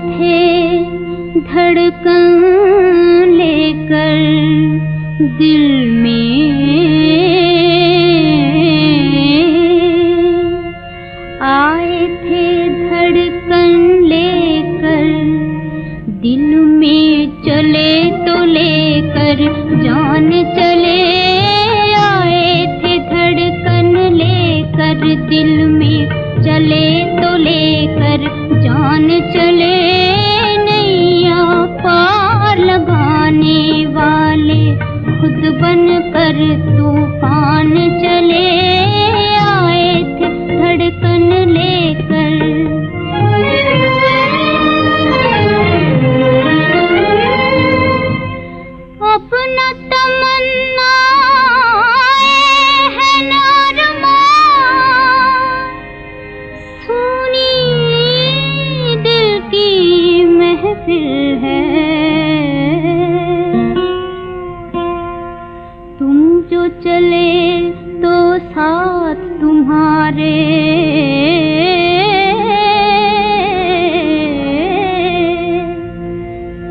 थे धड़कन लेकर दिल में। आए थे धड़कन लेकर, दिल में चले तो लेकर, जान चले आए थे धड़कन लेकर, दिल में चले तो लेकर, जान चले खुद बन कर तूफ़ान चले आए थे धड़कन लेकर। अपना दिल की महफिल है चले तो साथ तुम्हारे।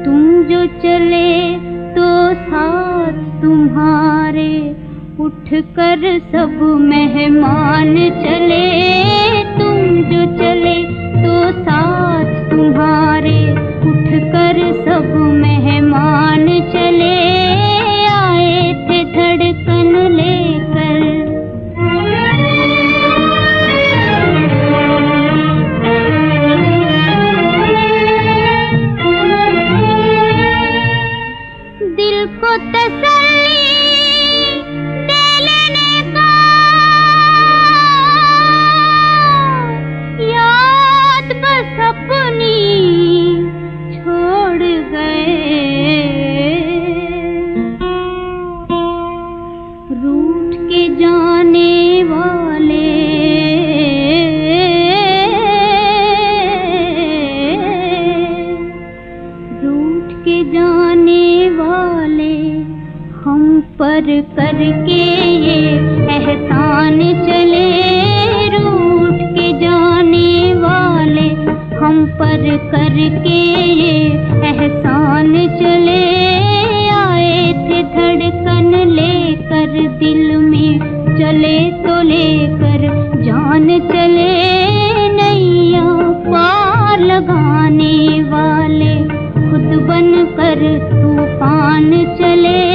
तुम जो चले तो साथ तुम्हारे। उठ कर सब मेहमान चले। पर करके ये एहसान चले, रूठ के जाने वाले हम पर करके ये एहसान चले। आए थे धड़कन लेकर, दिल में चले तो लेकर, जान चले नैया पार लगाने वाले। खुद बन कर तूफ़ान चले।